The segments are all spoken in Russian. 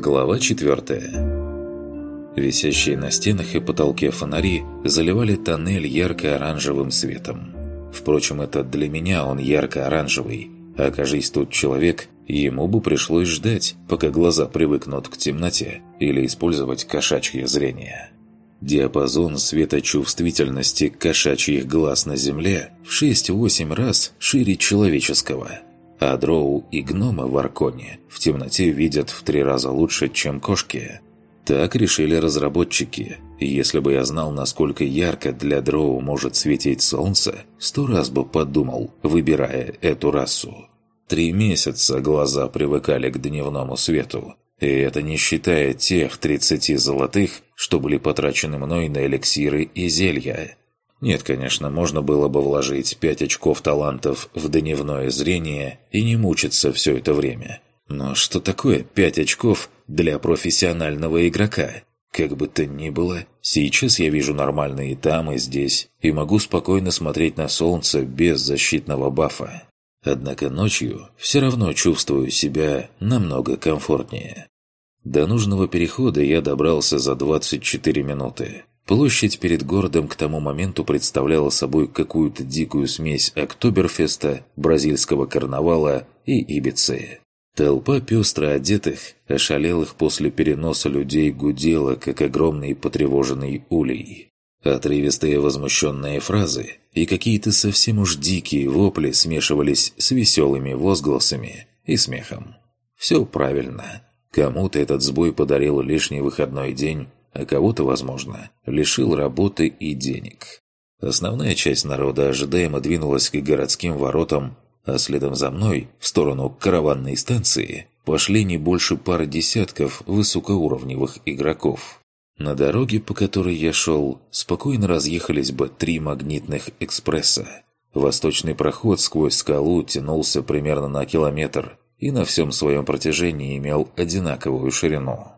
Глава 4 Висящие на стенах и потолке фонари заливали тоннель ярко-оранжевым светом. Впрочем, это для меня он ярко-оранжевый. Окажись тут человек, ему бы пришлось ждать, пока глаза привыкнут к темноте, или использовать кошачье зрение. Диапазон светочувствительности кошачьих глаз на Земле в 6-8 раз шире человеческого – а дроу и гномы в Арконе в темноте видят в три раза лучше, чем кошки. Так решили разработчики. Если бы я знал, насколько ярко для дроу может светить солнце, сто раз бы подумал, выбирая эту расу. Три месяца глаза привыкали к дневному свету. И это не считая тех 30 золотых, что были потрачены мной на эликсиры и зелья. Нет, конечно, можно было бы вложить пять очков талантов в дневное зрение и не мучиться все это время. Но что такое пять очков для профессионального игрока? Как бы то ни было, сейчас я вижу нормально и там, и здесь, и могу спокойно смотреть на солнце без защитного бафа. Однако ночью все равно чувствую себя намного комфортнее. До нужного перехода я добрался за 24 минуты. Площадь перед городом к тому моменту представляла собой какую-то дикую смесь Октоберфеста, бразильского карнавала и Ибицы. Толпа пестро одетых, ошалелых после переноса людей гудела, как огромный потревоженный улей. Отрывистые возмущенные фразы и какие-то совсем уж дикие вопли смешивались с веселыми возгласами и смехом. Все правильно. Кому-то этот сбой подарил лишний выходной день, а кого-то, возможно, лишил работы и денег. Основная часть народа ожидаемо двинулась к городским воротам, а следом за мной, в сторону караванной станции, пошли не больше пары десятков высокоуровневых игроков. На дороге, по которой я шел, спокойно разъехались бы три магнитных экспресса. Восточный проход сквозь скалу тянулся примерно на километр и на всем своем протяжении имел одинаковую ширину.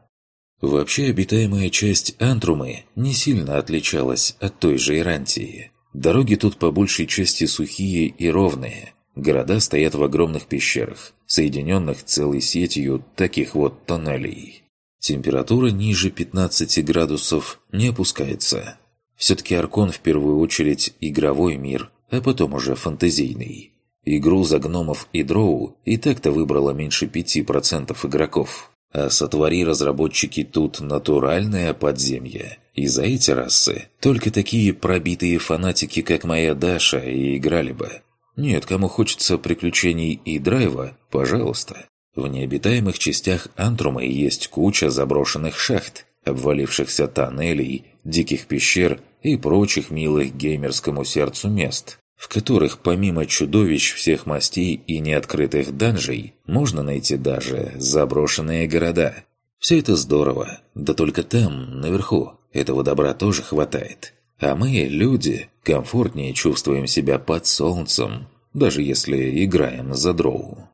Вообще обитаемая часть Антрумы не сильно отличалась от той же Ирантии. Дороги тут по большей части сухие и ровные. Города стоят в огромных пещерах, соединенных целой сетью таких вот тоннелей. Температура ниже 15 градусов не опускается. Все-таки Аркон в первую очередь игровой мир, а потом уже фантазийный. Игру за гномов и дроу и так-то выбрало меньше 5% игроков. А сотвори разработчики тут натуральное подземье. И за эти расы только такие пробитые фанатики, как моя Даша, и играли бы. Нет, кому хочется приключений и драйва, пожалуйста. В необитаемых частях Антрумы есть куча заброшенных шахт, обвалившихся тоннелей, диких пещер и прочих милых геймерскому сердцу мест в которых помимо чудовищ всех мастей и неоткрытых данжей можно найти даже заброшенные города. Все это здорово, да только там, наверху, этого добра тоже хватает. А мы, люди, комфортнее чувствуем себя под солнцем, даже если играем за дроу.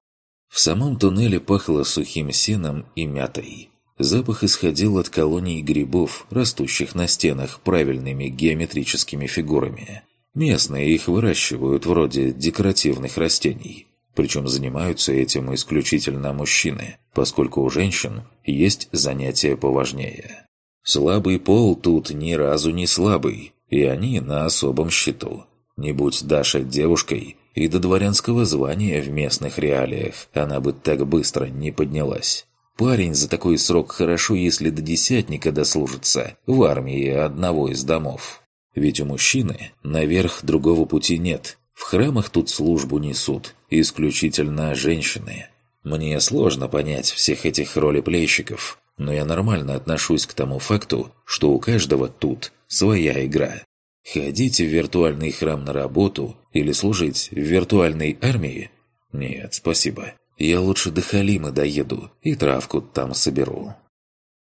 В самом туннеле пахло сухим сеном и мятой. Запах исходил от колоний грибов, растущих на стенах правильными геометрическими фигурами – Местные их выращивают вроде декоративных растений. Причем занимаются этим исключительно мужчины, поскольку у женщин есть занятия поважнее. Слабый пол тут ни разу не слабый, и они на особом счету. Не будь Даша девушкой, и до дворянского звания в местных реалиях она бы так быстро не поднялась. Парень за такой срок хорошо, если до десятника дослужится в армии одного из домов. Ведь у мужчины наверх другого пути нет. В храмах тут службу несут исключительно женщины. Мне сложно понять всех этих ролеплейщиков, но я нормально отношусь к тому факту, что у каждого тут своя игра. Ходить в виртуальный храм на работу или служить в виртуальной армии? Нет, спасибо. Я лучше до Халима доеду и травку там соберу.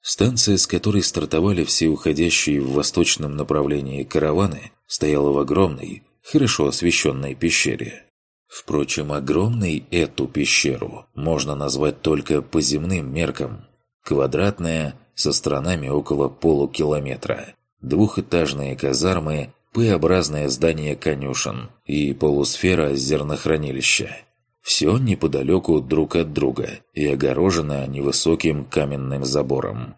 Станция, с которой стартовали все уходящие в восточном направлении караваны, стояла в огромной, хорошо освещенной пещере. Впрочем, огромной эту пещеру можно назвать только по земным меркам. Квадратная, со сторонами около полукилометра. Двухэтажные казармы, П-образное здание конюшен и полусфера зернохранилища. Все неподалеку друг от друга и огорожено невысоким каменным забором.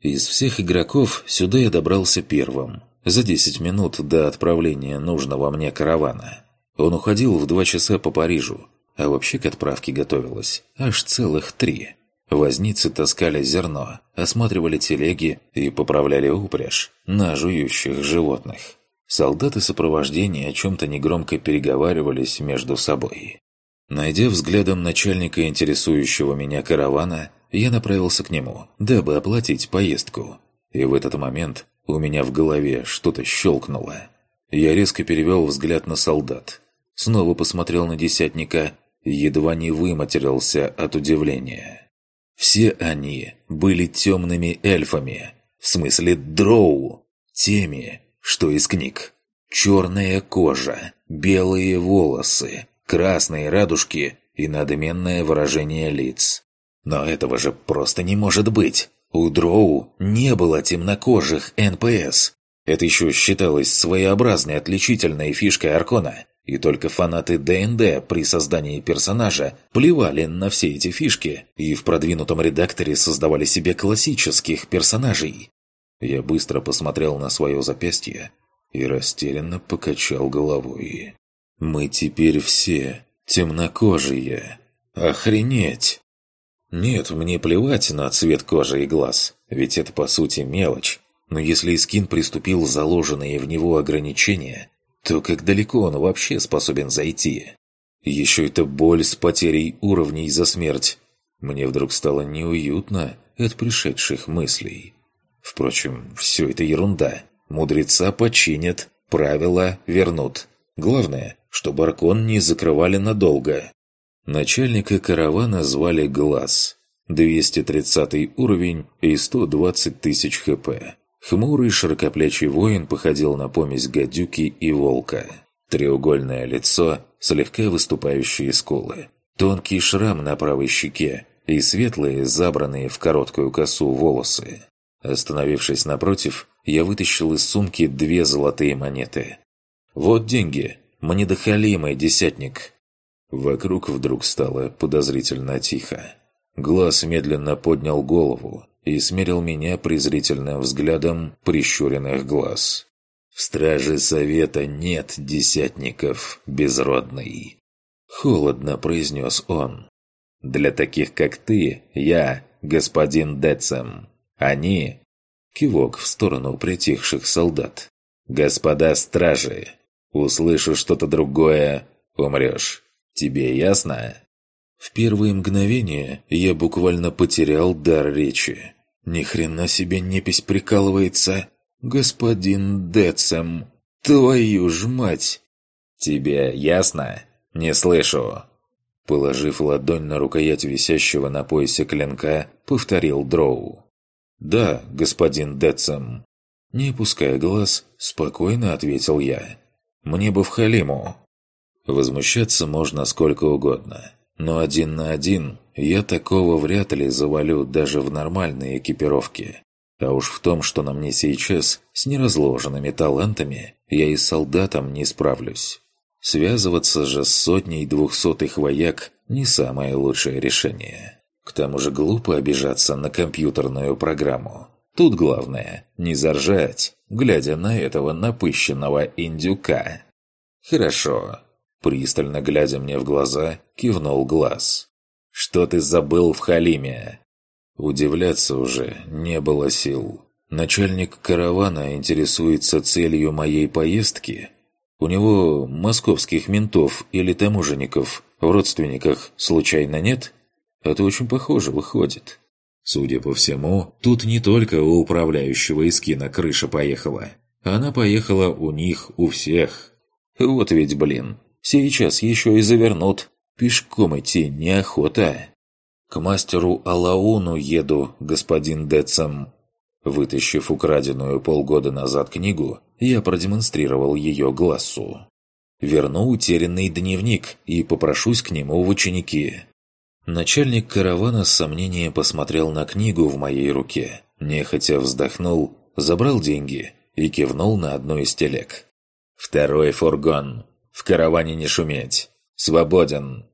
Из всех игроков сюда я добрался первым, за 10 минут до отправления нужного мне каравана. Он уходил в два часа по Парижу, а вообще к отправке готовилось аж целых три. Возницы таскали зерно, осматривали телеги и поправляли упряжь на жующих животных. Солдаты сопровождения о чем-то негромко переговаривались между собой. Найдя взглядом начальника интересующего меня каравана, я направился к нему, дабы оплатить поездку. И в этот момент у меня в голове что-то щелкнуло. Я резко перевел взгляд на солдат. Снова посмотрел на десятника, едва не выматерился от удивления. Все они были темными эльфами, в смысле дроу, теми, что из книг. Черная кожа, белые волосы, красные радужки и надменное выражение лиц. Но этого же просто не может быть. У Дроу не было темнокожих НПС. Это еще считалось своеобразной отличительной фишкой Аркона. И только фанаты ДНД при создании персонажа плевали на все эти фишки и в продвинутом редакторе создавали себе классических персонажей. Я быстро посмотрел на свое запястье и растерянно покачал головой. Мы теперь все темнокожие. Охренеть! Нет, мне плевать на цвет кожи и глаз, ведь это по сути мелочь. Но если Искин приступил заложенные в него ограничения, то как далеко он вообще способен зайти? Еще это боль с потерей уровней за смерть. Мне вдруг стало неуютно от пришедших мыслей. Впрочем, все это ерунда. Мудреца починят, правила вернут. Главное, чтобы Аркон не закрывали надолго. Начальника каравана звали Глаз. 230 уровень и 120 тысяч хп. Хмурый широкоплечий воин походил на помесь гадюки и волка. Треугольное лицо, слегка выступающие скулы. Тонкий шрам на правой щеке и светлые, забранные в короткую косу волосы. Остановившись напротив, я вытащил из сумки две золотые монеты. «Вот деньги. Мне дохалимый десятник». Вокруг вдруг стало подозрительно тихо. Глаз медленно поднял голову и смерил меня презрительным взглядом прищуренных глаз. «В страже совета нет десятников, безродный!» Холодно произнес он. «Для таких, как ты, я господин Децем. Они...» Кивок в сторону притихших солдат. «Господа стражи, Услышу что-то другое – умрешь. Тебе ясно?» В первые мгновения я буквально потерял дар речи. Ни хрена себе непись прикалывается. Господин Децем, твою ж мать! Тебе ясно? Не слышу. Положив ладонь на рукоять висящего на поясе клинка, повторил Дроу. «Да, господин Децем». Не опуская глаз, спокойно ответил я. Мне бы в Халиму. Возмущаться можно сколько угодно. Но один на один я такого вряд ли завалю даже в нормальной экипировке. А уж в том, что на мне сейчас, с неразложенными талантами, я и солдатом не справлюсь. Связываться же с сотней двухсотых вояк – не самое лучшее решение. К тому же глупо обижаться на компьютерную программу. Тут главное – не заржать, глядя на этого напыщенного индюка. «Хорошо», – пристально глядя мне в глаза, кивнул глаз. «Что ты забыл в Халиме?» Удивляться уже не было сил. Начальник каравана интересуется целью моей поездки. У него московских ментов или таможенников в родственниках случайно нет? Это очень похоже выходит. Судя по всему, тут не только у управляющего Искина крыша поехала. Она поехала у них, у всех. Вот ведь, блин, сейчас еще и завернут. Пешком идти неохота. К мастеру Алауну еду, господин Децем. Вытащив украденную полгода назад книгу, я продемонстрировал ее глазу. Верну утерянный дневник и попрошусь к нему в ученики. Начальник каравана с сомнением посмотрел на книгу в моей руке, нехотя вздохнул, забрал деньги и кивнул на одну из телег. «Второй фургон. В караване не шуметь. Свободен!»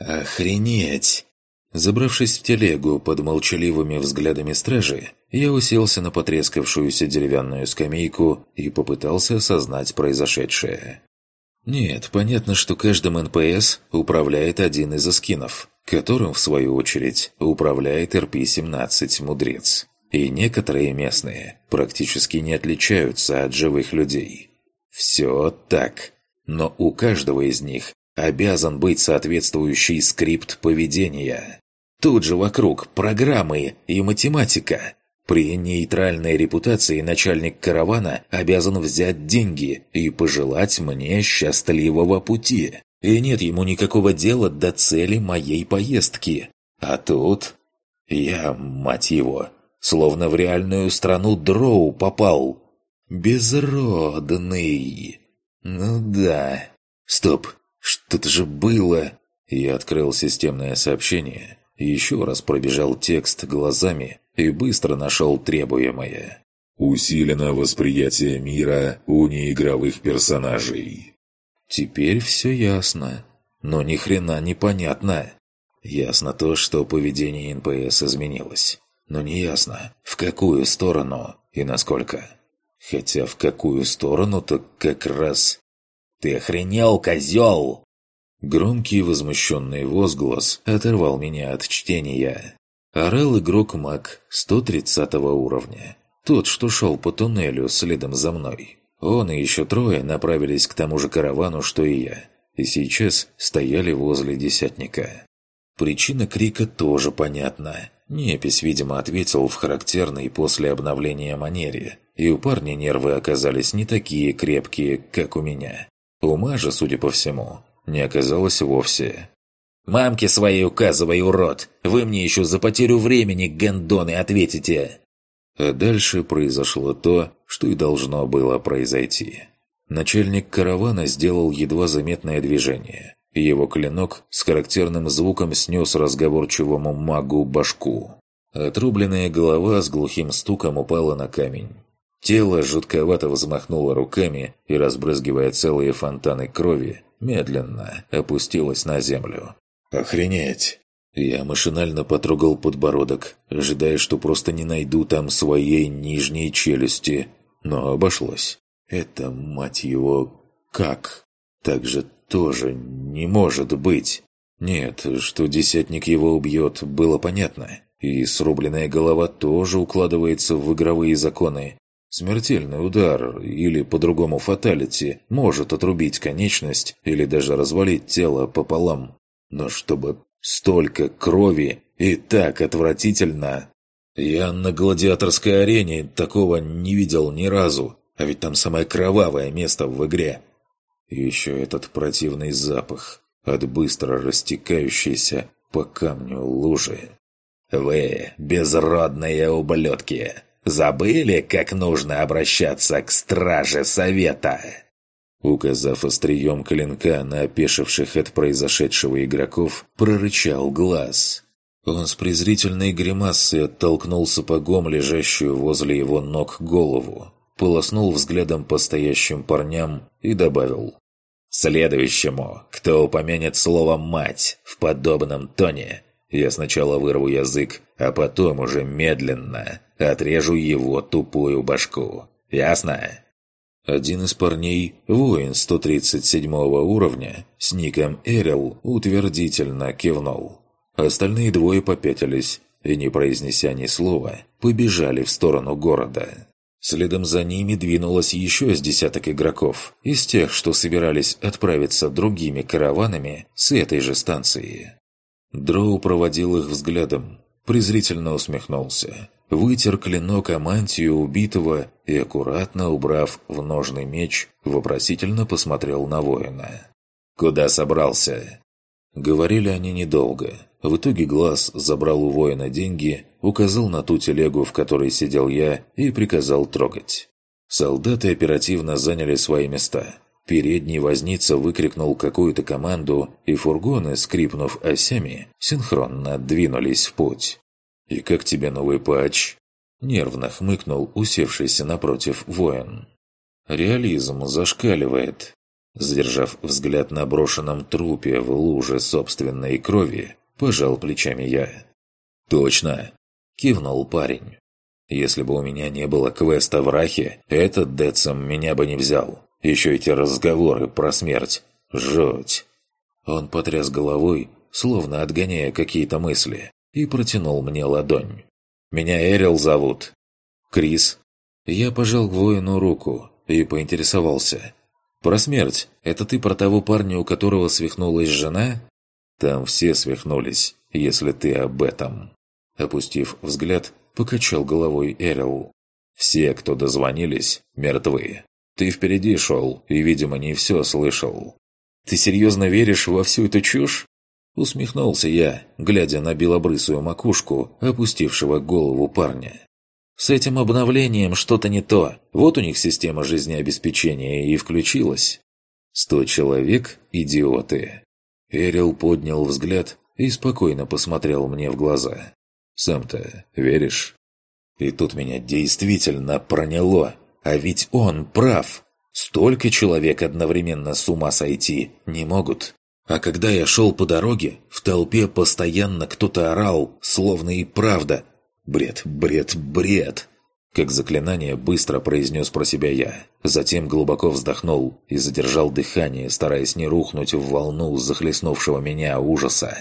Охренеть! Забравшись в телегу под молчаливыми взглядами стражи, я уселся на потрескавшуюся деревянную скамейку и попытался осознать произошедшее. Нет, понятно, что каждым НПС управляет один из искинов, которым, в свою очередь, управляет РП-17 «Мудрец». И некоторые местные практически не отличаются от живых людей. Все так. Но у каждого из них обязан быть соответствующий скрипт поведения. Тут же вокруг программы и математика. При нейтральной репутации начальник каравана обязан взять деньги и пожелать мне счастливого пути. И нет ему никакого дела до цели моей поездки. А тут... Я, мать его, словно в реальную страну Дроу попал. Безродный. Ну да. Стоп, что-то же было. Я открыл системное сообщение, еще раз пробежал текст глазами и быстро нашел требуемое. Усилено восприятие мира у неигровых персонажей. Теперь все ясно, но ни хрена не понятно. Ясно то, что поведение НПС изменилось, но не ясно, в какую сторону и насколько. Хотя в какую сторону-то как раз... «Ты охренел, козел!» Громкий возмущенный возглас оторвал меня от чтения. Орал игрок маг 130 уровня. Тот, что шел по туннелю следом за мной. Он и еще трое направились к тому же каравану, что и я. И сейчас стояли возле десятника. Причина крика тоже понятна. Непись, видимо, ответил в характерной после обновления манере, и у парня нервы оказались не такие крепкие, как у меня. Ума же, судя по всему, не оказалось вовсе. «Мамке своей указывай, урод! Вы мне еще за потерю времени, гандоны, ответите!» А дальше произошло то, что и должно было произойти. Начальник каравана сделал едва заметное движение, его клинок с характерным звуком снес разговорчивому магу башку. Отрубленная голова с глухим стуком упала на камень. Тело жутковато взмахнуло руками и, разбрызгивая целые фонтаны крови, медленно опустилось на землю. «Охренеть!» Я машинально потрогал подбородок, ожидая, что просто не найду там своей нижней челюсти. Но обошлось. Это, мать его, как? Так же тоже не может быть. Нет, что десятник его убьет, было понятно. И срубленная голова тоже укладывается в игровые законы. Смертельный удар, или по-другому фаталити, может отрубить конечность или даже развалить тело пополам. Но чтобы столько крови и так отвратительно... Я на гладиаторской арене такого не видел ни разу, а ведь там самое кровавое место в игре. И еще этот противный запах от быстро растекающейся по камню лужи. «Вы, безродные ублюдки!» Забыли, как нужно обращаться к страже совета?» Указав острием клинка на опешивших от произошедшего игроков, прорычал глаз. Он с презрительной гримасой оттолкнул сапогом лежащую возле его ног голову, полоснул взглядом по стоящим парням и добавил. «Следующему, кто упомянет слово «мать» в подобном тоне, я сначала вырву язык, а потом уже медленно отрежу его тупую башку. Ясно?» Один из парней, воин 137 уровня, с ником Эрил, утвердительно кивнул. Остальные двое попятились и, не произнеся ни слова, побежали в сторону города. Следом за ними двинулось еще с десяток игроков, из тех, что собирались отправиться другими караванами с этой же станции. Дроу проводил их взглядом, презрительно усмехнулся, вытер клинок о мантию убитого и, аккуратно убрав в ножный меч, вопросительно посмотрел на воина. «Куда собрался?» Говорили они недолго. В итоге глаз забрал у воина деньги, указал на ту телегу, в которой сидел я, и приказал трогать. Солдаты оперативно заняли свои места – Передний возница выкрикнул какую-то команду, и фургоны, скрипнув осями, синхронно двинулись в путь. «И как тебе новый патч?» Нервно хмыкнул усевшийся напротив воин. «Реализм зашкаливает». Задержав взгляд на брошенном трупе в луже собственной крови, пожал плечами я. «Точно!» – кивнул парень. «Если бы у меня не было квеста в Рахе, этот Децем меня бы не взял. Еще эти разговоры про смерть. Жуть!» Он потряс головой, словно отгоняя какие-то мысли, и протянул мне ладонь. «Меня Эрил зовут». «Крис». Я пожал воину руку и поинтересовался. «Про смерть. Это ты про того парня, у которого свихнулась жена?» «Там все свихнулись, если ты об этом». Опустив взгляд, покачал головой Эрил. «Все, кто дозвонились, мертвы. Ты впереди шел и, видимо, не все слышал». «Ты серьезно веришь во всю эту чушь?» Усмехнулся я, глядя на белобрысую макушку, опустившего голову парня. С этим обновлением что-то не то. Вот у них система жизнеобеспечения и включилась. Сто человек – идиоты. Эрил поднял взгляд и спокойно посмотрел мне в глаза. «Сам-то веришь?» И тут меня действительно проняло. А ведь он прав. Столько человек одновременно с ума сойти не могут. А когда я шел по дороге, в толпе постоянно кто-то орал, словно и правда, Бред, бред, бред! Как заклинание быстро произнес про себя я. Затем глубоко вздохнул и задержал дыхание, стараясь не рухнуть в волну захлестнувшего меня ужаса.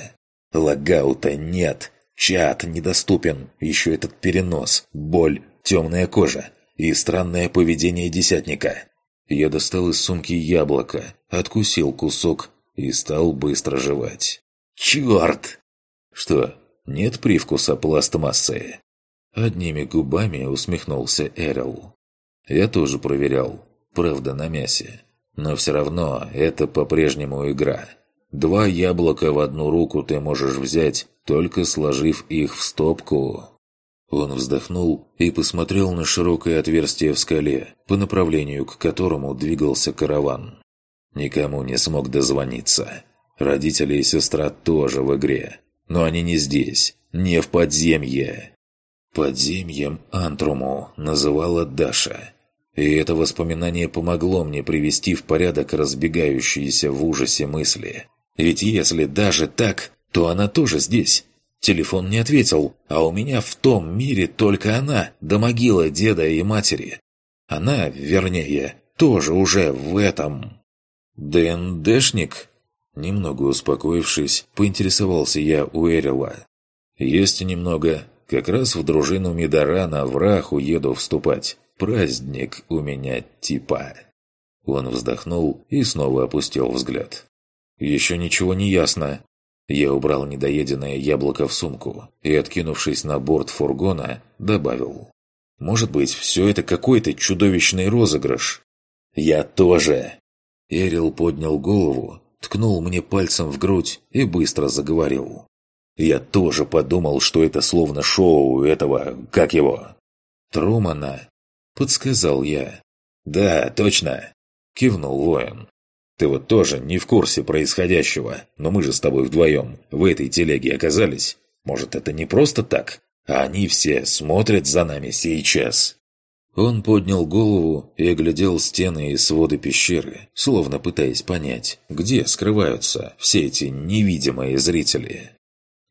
Лагаута нет. Чат недоступен. Еще этот перенос, боль, темная кожа и странное поведение десятника. Я достал из сумки яблоко, откусил кусок и стал быстро жевать. «Черт!» «Что, нет привкуса пластмассы. Одними губами усмехнулся Эрил. Я тоже проверял, правда на мясе. Но все равно это по-прежнему игра. Два яблока в одну руку ты можешь взять, только сложив их в стопку. Он вздохнул и посмотрел на широкое отверстие в скале, по направлению к которому двигался караван. Никому не смог дозвониться. Родители и сестра тоже в игре. Но они не здесь, не в подземье. Подземьем Антруму называла Даша. И это воспоминание помогло мне привести в порядок разбегающиеся в ужасе мысли. Ведь если даже так, то она тоже здесь. Телефон не ответил, а у меня в том мире только она, до могилы деда и матери. Она, вернее, тоже уже в этом. ДНДшник? Немного успокоившись, поинтересовался я у Эрила. «Есть немного. Как раз в дружину Мидарана в Раху еду вступать. Праздник у меня типа». Он вздохнул и снова опустил взгляд. «Еще ничего не ясно». Я убрал недоеденное яблоко в сумку и, откинувшись на борт фургона, добавил. «Может быть, все это какой-то чудовищный розыгрыш?» «Я тоже!» Эрил поднял голову ткнул мне пальцем в грудь и быстро заговорил. Я тоже подумал, что это словно шоу этого, как его? Трумана, подсказал я. Да, точно, кивнул воин. Ты вот тоже не в курсе происходящего, но мы же с тобой вдвоем в этой телеге оказались. Может, это не просто так? А они все смотрят за нами сейчас. Он поднял голову и оглядел стены и своды пещеры, словно пытаясь понять, где скрываются все эти невидимые зрители.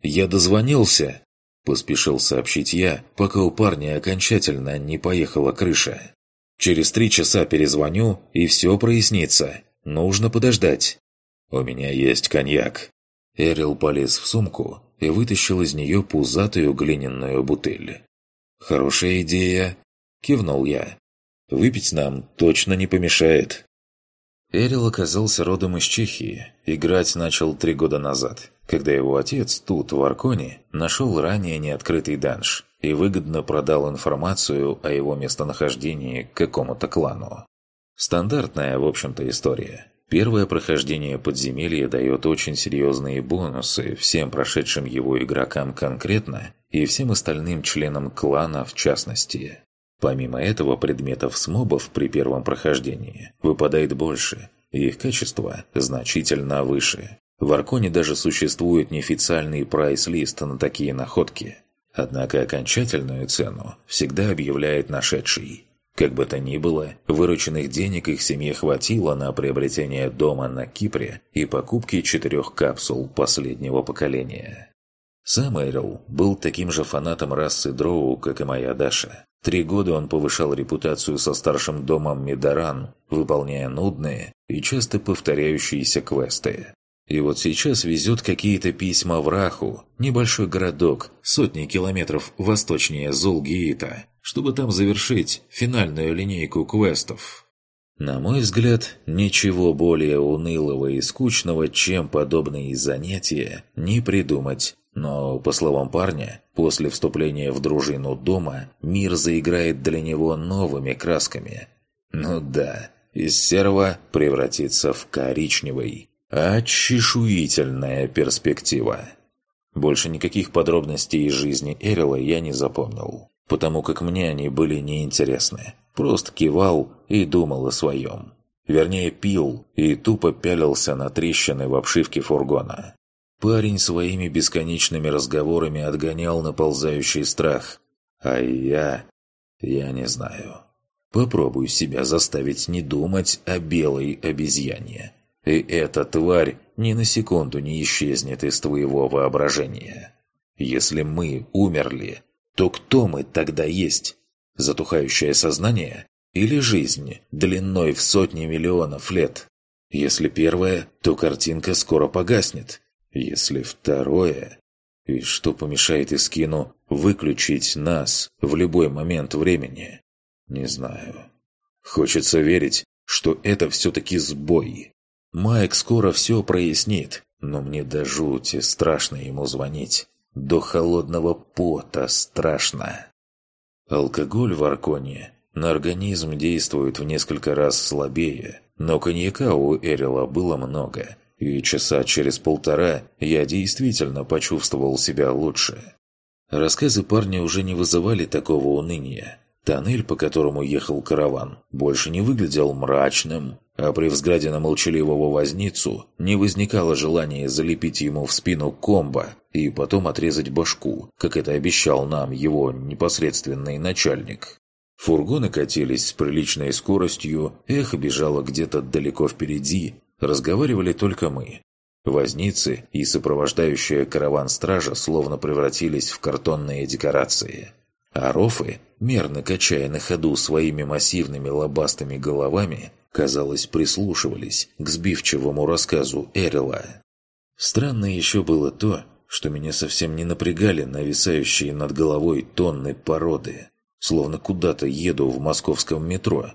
«Я дозвонился», – поспешил сообщить я, пока у парня окончательно не поехала крыша. «Через три часа перезвоню, и все прояснится. Нужно подождать. У меня есть коньяк». Эрил полез в сумку и вытащил из нее пузатую глиняную бутыль. «Хорошая идея», – кивнул я. «Выпить нам точно не помешает». Эрил оказался родом из Чехии. Играть начал три года назад, когда его отец тут, в Арконе, нашел ранее неоткрытый данж и выгодно продал информацию о его местонахождении какому-то клану. Стандартная, в общем-то, история. Первое прохождение подземелья дает очень серьезные бонусы всем прошедшим его игрокам конкретно и всем остальным членам клана в частности. Помимо этого, предметов с мобов при первом прохождении выпадает больше, и их качество значительно выше. В Арконе даже существует неофициальный прайс-лист на такие находки. Однако окончательную цену всегда объявляет нашедший. Как бы то ни было, вырученных денег их семье хватило на приобретение дома на Кипре и покупки четырех капсул последнего поколения. Сам Эрил был таким же фанатом расы Дроу, как и моя Даша. Три года он повышал репутацию со старшим домом Медаран, выполняя нудные и часто повторяющиеся квесты. И вот сейчас везет какие-то письма в Раху, небольшой городок, сотни километров восточнее Зулгиита, чтобы там завершить финальную линейку квестов. На мой взгляд, ничего более унылого и скучного, чем подобные занятия, не придумать. Но, по словам парня, после вступления в дружину дома, мир заиграет для него новыми красками. Ну да, из серого превратится в коричневый. Очешуительная перспектива. Больше никаких подробностей из жизни Эрила я не запомнил потому как мне они были неинтересны. Просто кивал и думал о своем. Вернее, пил и тупо пялился на трещины в обшивке фургона. Парень своими бесконечными разговорами отгонял наползающий страх. А я... я не знаю. Попробуй себя заставить не думать о белой обезьяне. И эта тварь ни на секунду не исчезнет из твоего воображения. Если мы умерли, то кто мы тогда есть? Затухающее сознание или жизнь длиной в сотни миллионов лет? Если первое, то картинка скоро погаснет. Если второе... И что помешает Искину выключить нас в любой момент времени? Не знаю. Хочется верить, что это все-таки сбой. Майк скоро все прояснит, но мне до жути страшно ему звонить. До холодного пота страшно. Алкоголь в Арконе на организм действует в несколько раз слабее, но коньяка у Эрила было много, и часа через полтора я действительно почувствовал себя лучше. Рассказы парня уже не вызывали такого уныния. Тоннель, по которому ехал караван, больше не выглядел мрачным, а при взгляде на молчаливого возницу не возникало желания залепить ему в спину комбо и потом отрезать башку, как это обещал нам его непосредственный начальник. Фургоны катились с приличной скоростью, эхо бежало где-то далеко впереди, разговаривали только мы. Возницы и сопровождающая караван стража словно превратились в картонные декорации. А рофы, мерно качая на ходу своими массивными лобастыми головами, казалось, прислушивались к сбивчивому рассказу Эрила. Странно еще было то, что меня совсем не напрягали нависающие над головой тонны породы, словно куда-то еду в московском метро.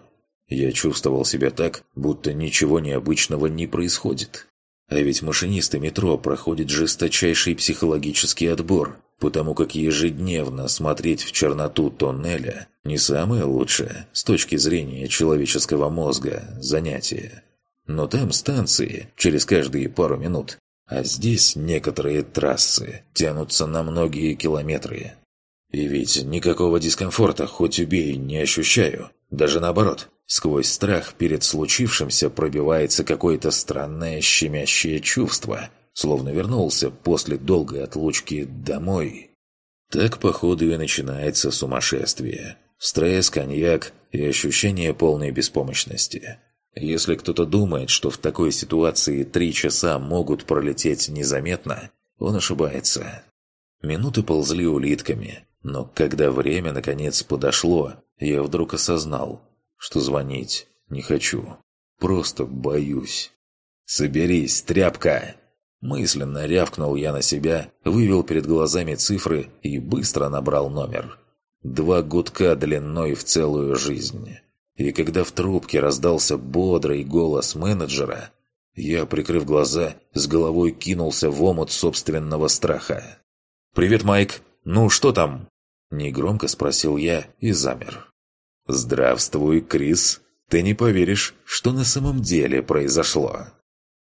Я чувствовал себя так, будто ничего необычного не происходит. А ведь машинисты метро проходят жесточайший психологический отбор, потому как ежедневно смотреть в черноту тоннеля не самое лучшее с точки зрения человеческого мозга занятие. Но там станции через каждые пару минут, а здесь некоторые трассы тянутся на многие километры. И ведь никакого дискомфорта хоть убей не ощущаю, даже наоборот. Сквозь страх перед случившимся пробивается какое-то странное щемящее чувство, словно вернулся после долгой отлучки домой. Так, походу, и начинается сумасшествие. Стресс, коньяк и ощущение полной беспомощности. Если кто-то думает, что в такой ситуации три часа могут пролететь незаметно, он ошибается. Минуты ползли улитками, но когда время наконец подошло, я вдруг осознал, что звонить не хочу. Просто боюсь. «Соберись, тряпка!» Мысленно рявкнул я на себя, вывел перед глазами цифры и быстро набрал номер. Два гудка длиной в целую жизнь. И когда в трубке раздался бодрый голос менеджера, я, прикрыв глаза, с головой кинулся в омут собственного страха. «Привет, Майк! Ну, что там?» Негромко спросил я и замер. «Здравствуй, Крис! Ты не поверишь, что на самом деле произошло!»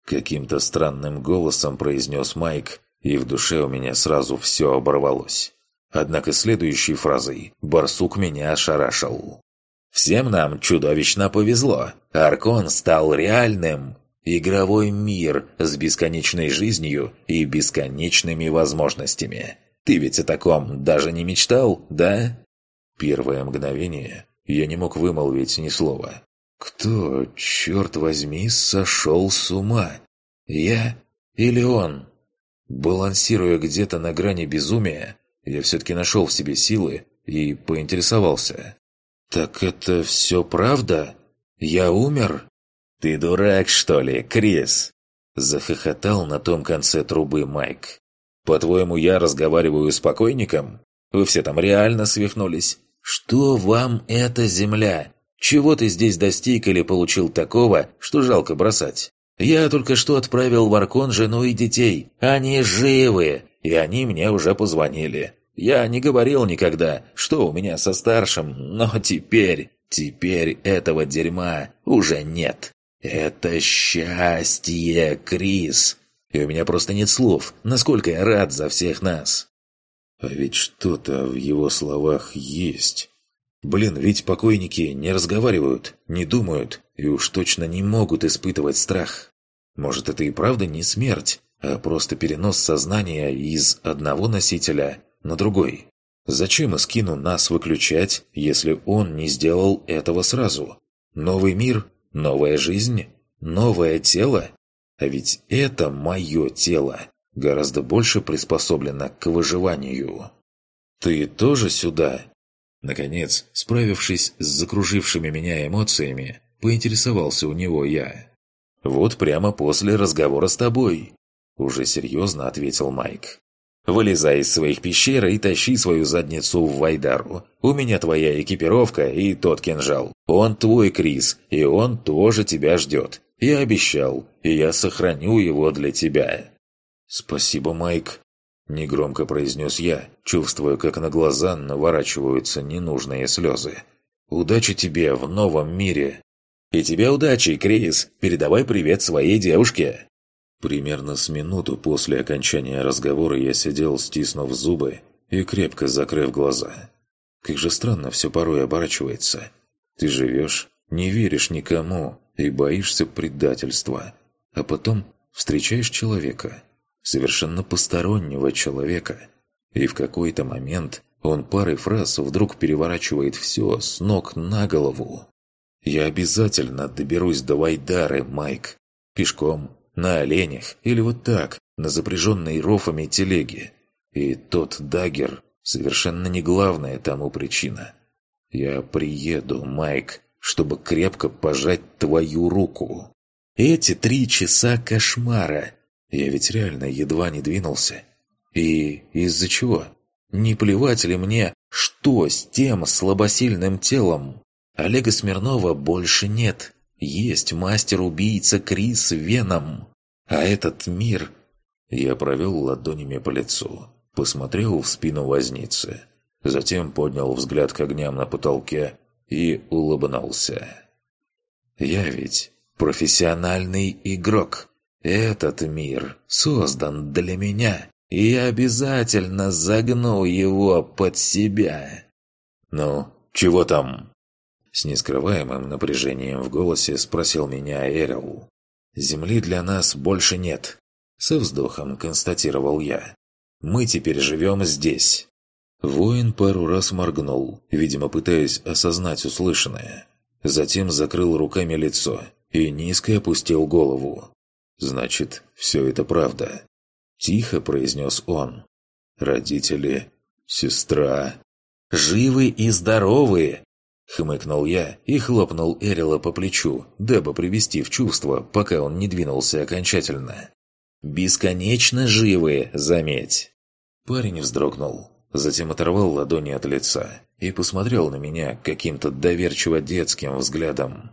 Каким-то странным голосом произнес Майк, и в душе у меня сразу все оборвалось. Однако следующей фразой барсук меня ошарашил. «Всем нам чудовищно повезло. Аркон стал реальным. Игровой мир с бесконечной жизнью и бесконечными возможностями. Ты ведь о таком даже не мечтал, да?» Первое мгновение Я не мог вымолвить ни слова. Кто, черт возьми, сошел с ума? Я или он? Балансируя где-то на грани безумия, я все-таки нашел в себе силы и поинтересовался. «Так это все правда? Я умер?» «Ты дурак, что ли, Крис?» Захохотал на том конце трубы Майк. «По-твоему, я разговариваю с покойником? Вы все там реально свихнулись? Что вам эта земля? Чего ты здесь достиг или получил такого, что жалко бросать? Я только что отправил в Аркон жену и детей. Они живы, и они мне уже позвонили. Я не говорил никогда, что у меня со старшим, но теперь, теперь этого дерьма уже нет. Это счастье, Крис. И у меня просто нет слов, насколько я рад за всех нас. А ведь что-то в его словах есть. Блин, ведь покойники не разговаривают, не думают и уж точно не могут испытывать страх. Может, это и правда не смерть, а просто перенос сознания из одного носителя на другой. Зачем Искину нас выключать, если он не сделал этого сразу? Новый мир? Новая жизнь? Новое тело? А ведь это мое тело гораздо больше приспособлено к выживанию. «Ты тоже сюда?» Наконец, справившись с закружившими меня эмоциями, поинтересовался у него я. «Вот прямо после разговора с тобой», – уже серьезно ответил Майк. «Вылезай из своих пещер и тащи свою задницу в Вайдару. У меня твоя экипировка и тот кинжал. Он твой, Крис, и он тоже тебя ждет. Я обещал, и я сохраню его для тебя». «Спасибо, Майк», – негромко произнес я, чувствуя, как на глаза наворачиваются ненужные слезы. «Удачи тебе в новом мире!» «И тебе удачи, Крис! Передавай привет своей девушке!» Примерно с минуту после окончания разговора я сидел, стиснув зубы и крепко закрыв глаза. Как же странно все порой оборачивается. Ты живешь, не веришь никому и боишься предательства. А потом встречаешь человека, совершенно постороннего человека. И в какой-то момент он парой фраз вдруг переворачивает все с ног на голову. «Я обязательно доберусь до Вайдары, Майк. Пешком, на оленях или вот так, на запряженной рофами телеге. И тот дагер совершенно не главная тому причина. Я приеду, Майк, чтобы крепко пожать твою руку. Эти три часа кошмара я ведь реально едва не двинулся. И из-за чего? Не плевать ли мне, что с тем слабосильным телом? Олега Смирнова больше нет. Есть мастер-убийца Крис Веном. А этот мир... Я провел ладонями по лицу, посмотрел в спину возницы, затем поднял взгляд к огням на потолке и улыбнулся. «Я ведь профессиональный игрок. Этот мир создан для меня, и я обязательно загну его под себя. «Ну, чего там?» С нескрываемым напряжением в голосе спросил меня Эрил. «Земли для нас больше нет», — со вздохом констатировал я. «Мы теперь живем здесь». Воин пару раз моргнул, видимо, пытаясь осознать услышанное. Затем закрыл руками лицо и низко опустил голову. Значит, все это правда. Тихо произнес он. Родители, сестра. Живы и здоровы! Хмыкнул я и хлопнул Эрила по плечу, дабы привести в чувство, пока он не двинулся окончательно. «Бесконечно живы, заметь!» Парень вздрогнул, затем оторвал ладони от лица и посмотрел на меня каким-то доверчиво детским взглядом.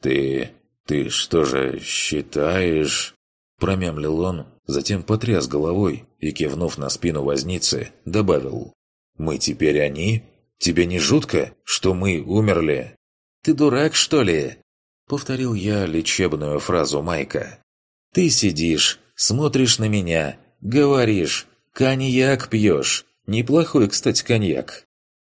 «Ты «Ты что же считаешь...» Промямлил он, затем потряс головой и, кивнув на спину возницы, добавил. «Мы теперь они? Тебе не жутко, что мы умерли?» «Ты дурак, что ли?» Повторил я лечебную фразу Майка. «Ты сидишь, смотришь на меня, говоришь, коньяк пьешь. Неплохой, кстати, коньяк».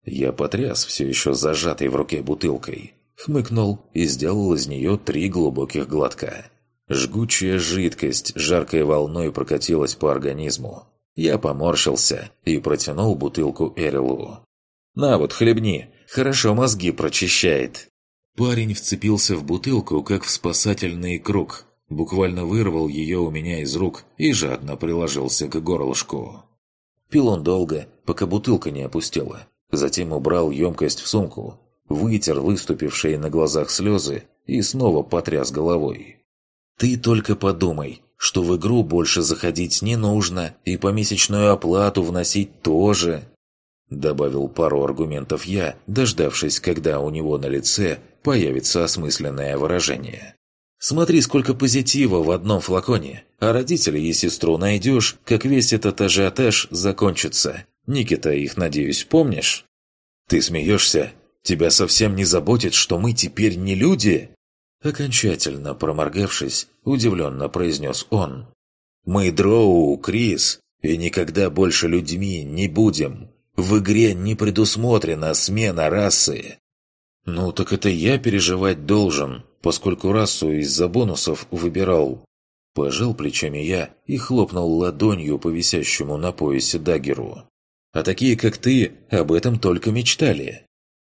Я потряс все еще зажатой в руке бутылкой хмыкнул и сделал из нее три глубоких глотка. Жгучая жидкость жаркой волной прокатилась по организму. Я поморщился и протянул бутылку Эрилу. На вот, хлебни, хорошо мозги прочищает». Парень вцепился в бутылку, как в спасательный круг, буквально вырвал ее у меня из рук и жадно приложился к горлышку. Пил он долго, пока бутылка не опустела. Затем убрал емкость в сумку, вытер выступившие на глазах слезы и снова потряс головой. «Ты только подумай, что в игру больше заходить не нужно и помесячную оплату вносить тоже», добавил пару аргументов я, дождавшись, когда у него на лице появится осмысленное выражение. «Смотри, сколько позитива в одном флаконе, а родителей и сестру найдешь, как весь этот ажиотаж закончится. Никита их, надеюсь, помнишь?» «Ты смеешься? Тебя совсем не заботит, что мы теперь не люди?» Окончательно проморгавшись, удивленно произнес он. «Мы дроу, Крис, и никогда больше людьми не будем. В игре не предусмотрена смена расы». «Ну так это я переживать должен, поскольку расу из-за бонусов выбирал». Пожал плечами я и хлопнул ладонью по висящему на поясе дагеру. «А такие, как ты, об этом только мечтали».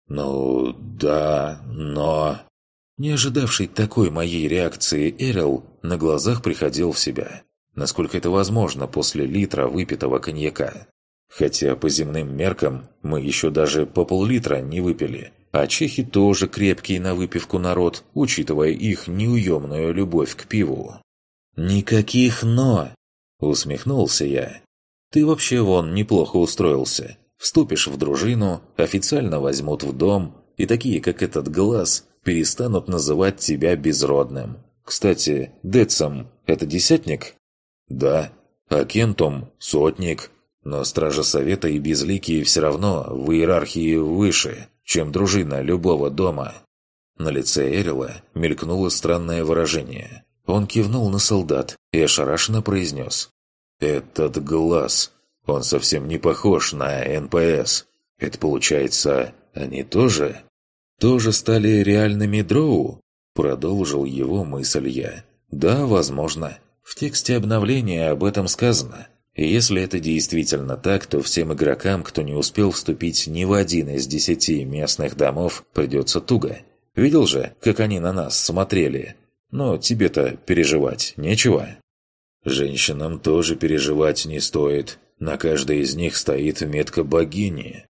«Ну, да, но...» Не ожидавший такой моей реакции Эрил на глазах приходил в себя. Насколько это возможно после литра выпитого коньяка. Хотя по земным меркам мы еще даже по пол-литра не выпили. А чехи тоже крепкий на выпивку народ, учитывая их неуемную любовь к пиву. «Никаких «но!» – усмехнулся я. «Ты вообще вон неплохо устроился. Вступишь в дружину, официально возьмут в дом, и такие, как этот глаз, перестанут называть тебя безродным. Кстати, Децом – это десятник? Да. А Кентом – сотник. Но Стража Совета и Безликие все равно в иерархии выше, чем дружина любого дома. На лице Эрила мелькнуло странное выражение. Он кивнул на солдат и ошарашенно произнес. «Этот глаз, он совсем не похож на НПС. Это получается, они тоже?» тоже стали реальными дроу?» Продолжил его мысль я. «Да, возможно. В тексте обновления об этом сказано. Если это действительно так, то всем игрокам, кто не успел вступить ни в один из десяти местных домов, придется туго. Видел же, как они на нас смотрели? Но тебе-то переживать нечего». «Женщинам тоже переживать не стоит. На каждой из них стоит метка богини.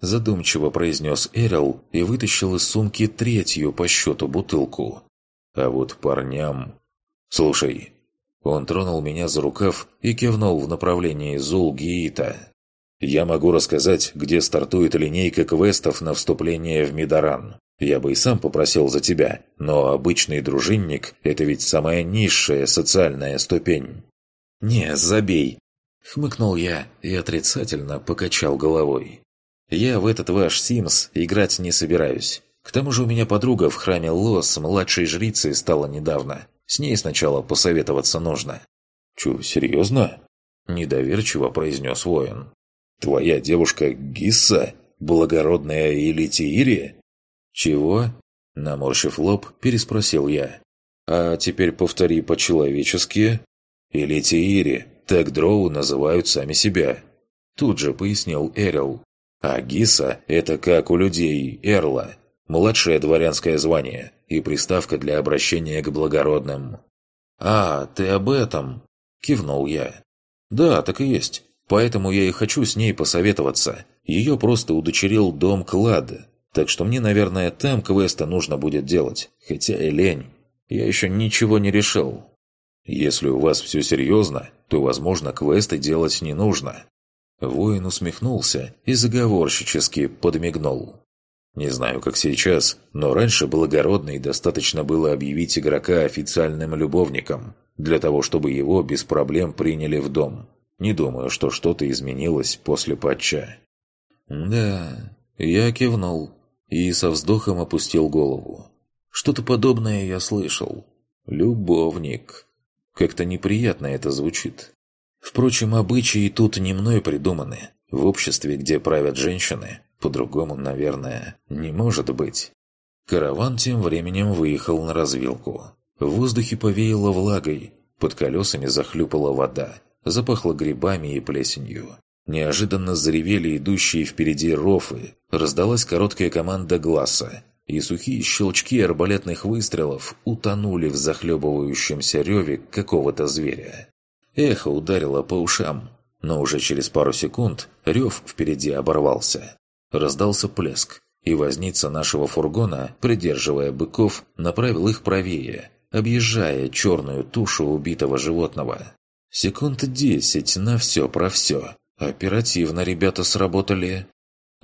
Задумчиво произнес Эрил и вытащил из сумки третью по счету бутылку. А вот парням... Слушай. Он тронул меня за рукав и кивнул в направлении Зул-Гиита. Я могу рассказать, где стартует линейка квестов на вступление в Мидаран. Я бы и сам попросил за тебя, но обычный дружинник – это ведь самая низшая социальная ступень. «Не, забей!» – хмыкнул я и отрицательно покачал головой. Я в этот ваш Симс играть не собираюсь. К тому же у меня подруга в храме Лос, младшей жрицей, стала недавно. С ней сначала посоветоваться нужно». «Чё, серьезно?» – недоверчиво произнес воин. «Твоя девушка Гисса? Благородная Элитиири?» «Чего?» – наморщив лоб, переспросил я. «А теперь повтори по-человечески». «Элитиири, так дроу называют сами себя», – тут же пояснил Эрил. А Гиса – это как у людей Эрла, младшее дворянское звание и приставка для обращения к благородным. «А, ты об этом?» – кивнул я. «Да, так и есть. Поэтому я и хочу с ней посоветоваться. Ее просто удочерил дом Клад, так что мне, наверное, там квеста нужно будет делать, хотя и лень. Я еще ничего не решил. Если у вас все серьезно, то, возможно, квесты делать не нужно. Воин усмехнулся и заговорщически подмигнул. Не знаю, как сейчас, но раньше благородный достаточно было объявить игрока официальным любовником, для того, чтобы его без проблем приняли в дом. Не думаю, что что-то изменилось после патча. Да, я кивнул и со вздохом опустил голову. Что-то подобное я слышал. Любовник. Как-то неприятно это звучит. Впрочем, обычаи тут не мной придуманы. В обществе, где правят женщины, по-другому, наверное, не может быть. Караван тем временем выехал на развилку. В воздухе повеяло влагой, под колесами захлюпала вода, запахло грибами и плесенью. Неожиданно заревели идущие впереди рофы, раздалась короткая команда глаза, и сухие щелчки арбалетных выстрелов утонули в захлебывающемся реве какого-то зверя. Эхо ударило по ушам, но уже через пару секунд рев впереди оборвался. Раздался плеск, и возница нашего фургона, придерживая быков, направил их правее, объезжая черную тушу убитого животного. Секунд десять на все про все. Оперативно ребята сработали.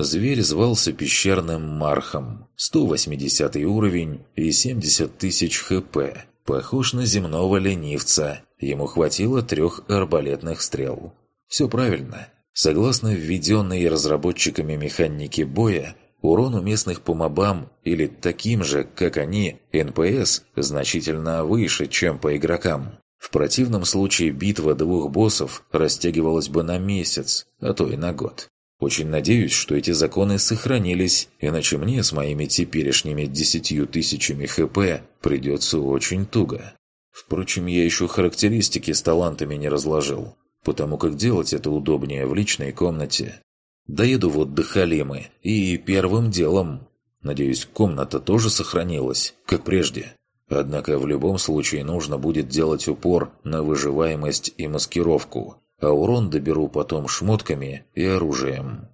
Зверь звался пещерным мархом, 180 уровень и 70 тысяч хп. Похож на земного ленивца, ему хватило трех арбалетных стрел. Все правильно. Согласно введенной разработчиками механики боя, урон у местных по мобам или таким же, как они, НПС, значительно выше, чем по игрокам. В противном случае битва двух боссов растягивалась бы на месяц, а то и на год. Очень надеюсь, что эти законы сохранились, иначе мне с моими теперешними десятью тысячами ХП придется очень туго. Впрочем, я еще характеристики с талантами не разложил, потому как делать это удобнее в личной комнате. Доеду вот до Халимы, и первым делом... Надеюсь, комната тоже сохранилась, как прежде. Однако в любом случае нужно будет делать упор на выживаемость и маскировку, а урон доберу потом шмотками и оружием.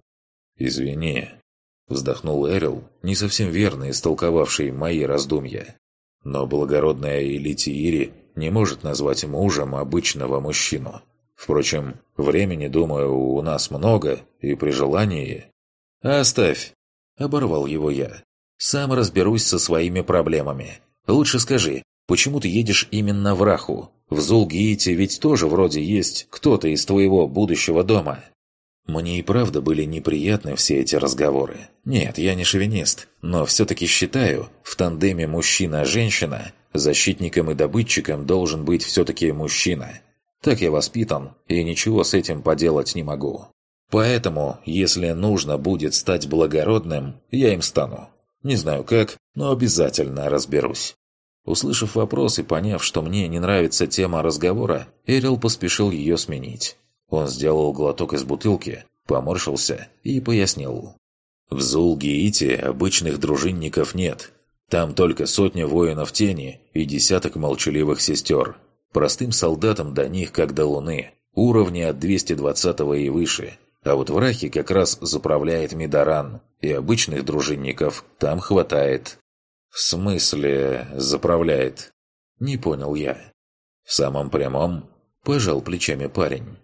«Извини», – вздохнул Эрил, не совсем верно истолковавший мои раздумья. «Но благородная Элитиири не может назвать мужем обычного мужчину. Впрочем, времени, думаю, у нас много, и при желании...» «Оставь!» – оборвал его я. «Сам разберусь со своими проблемами. Лучше скажи, почему ты едешь именно в Раху? В Зулгиите ведь тоже вроде есть кто-то из твоего будущего дома». Мне и правда были неприятны все эти разговоры. Нет, я не шовинист, но все-таки считаю, в тандеме мужчина-женщина защитником и добытчиком должен быть все-таки мужчина. Так я воспитан, и ничего с этим поделать не могу. Поэтому, если нужно будет стать благородным, я им стану. Не знаю как, но обязательно разберусь. Услышав вопрос и поняв, что мне не нравится тема разговора, Эрил поспешил ее сменить. Он сделал глоток из бутылки, поморщился и пояснил. «В Зулгиите обычных дружинников нет. Там только сотня воинов тени и десяток молчаливых сестер. Простым солдатам до них как до луны, уровни от 220 и выше. А вот в Рахе как раз заправляет Мидаран, и обычных дружинников там хватает. «В смысле заправляет?» Не понял я. «В самом прямом?» Пожал плечами парень.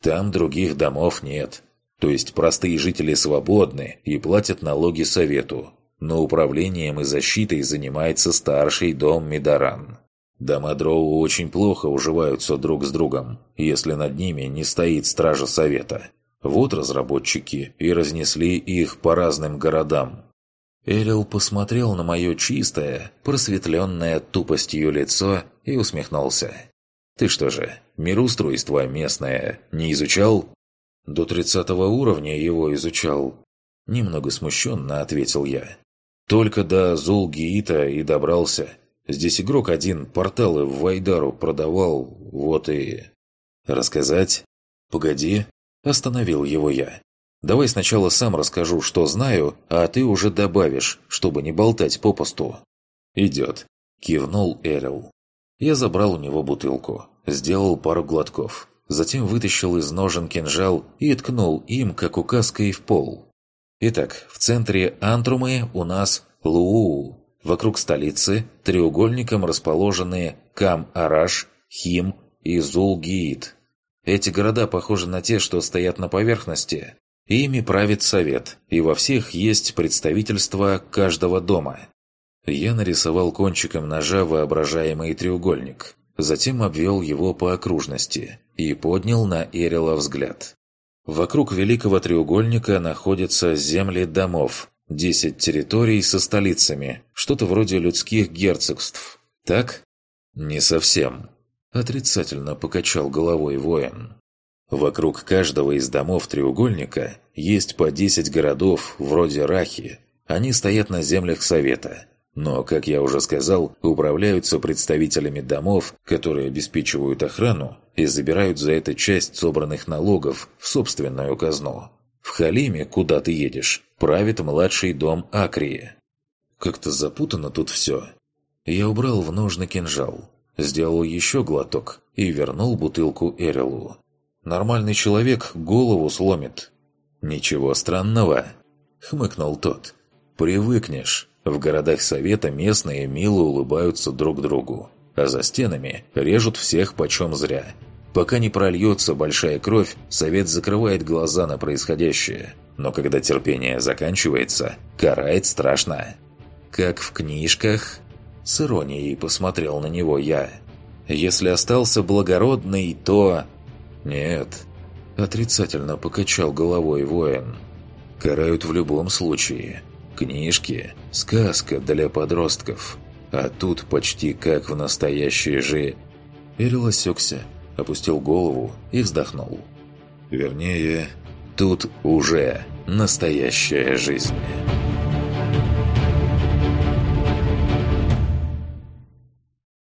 «Там других домов нет. То есть простые жители свободны и платят налоги совету. Но управлением и защитой занимается старший дом Мидаран. Дома Дроу очень плохо уживаются друг с другом, если над ними не стоит стража совета. Вот разработчики и разнесли их по разным городам. Эрил посмотрел на мое чистое, просветленное тупостью лицо и усмехнулся. «Ты что же, мироустройство местное не изучал?» «До тридцатого уровня его изучал». Немного смущенно ответил я. «Только до Зулгиита и добрался. Здесь игрок один порталы в Вайдару продавал, вот и...» «Рассказать?» «Погоди», – остановил его я. Давай сначала сам расскажу, что знаю, а ты уже добавишь, чтобы не болтать попусту». «Идет», – кивнул Эрил. Я забрал у него бутылку, сделал пару глотков, затем вытащил из ножен кинжал и ткнул им, как указкой, в пол. Итак, в центре Антрумы у нас Луу. Вокруг столицы треугольником расположены Кам-Араш, Хим и Зулгиит. Эти города похожи на те, что стоят на поверхности, Ими правит совет, и во всех есть представительство каждого дома. Я нарисовал кончиком ножа воображаемый треугольник, затем обвел его по окружности и поднял на Эрила взгляд. Вокруг Великого Треугольника находятся земли домов, 10 территорий со столицами, что-то вроде людских герцогств. Так? Не совсем. Отрицательно покачал головой воин. Вокруг каждого из домов треугольника есть по 10 городов, вроде Рахи. Они стоят на землях Совета. Но, как я уже сказал, управляются представителями домов, которые обеспечивают охрану и забирают за это часть собранных налогов в собственную казну. В Халиме, куда ты едешь, правит младший дом Акрии. Как-то запутано тут все. Я убрал в ножны кинжал, сделал еще глоток и вернул бутылку Эрилу. Нормальный человек голову сломит. «Ничего странного», — хмыкнул тот. «Привыкнешь». В городах Совета местные мило улыбаются друг другу, а за стенами режут всех почем зря. Пока не прольется большая кровь, Совет закрывает глаза на происходящее. Но когда терпение заканчивается, карает страшно. Как в книжках? С иронией посмотрел на него я. Если остался благородный, то... Нет. Отрицательно покачал головой воин. Карают в любом случае. Книжки – сказка для подростков. А тут почти как в настоящей же... Эрил осекся, опустил голову и вздохнул. Вернее, тут уже настоящая жизнь.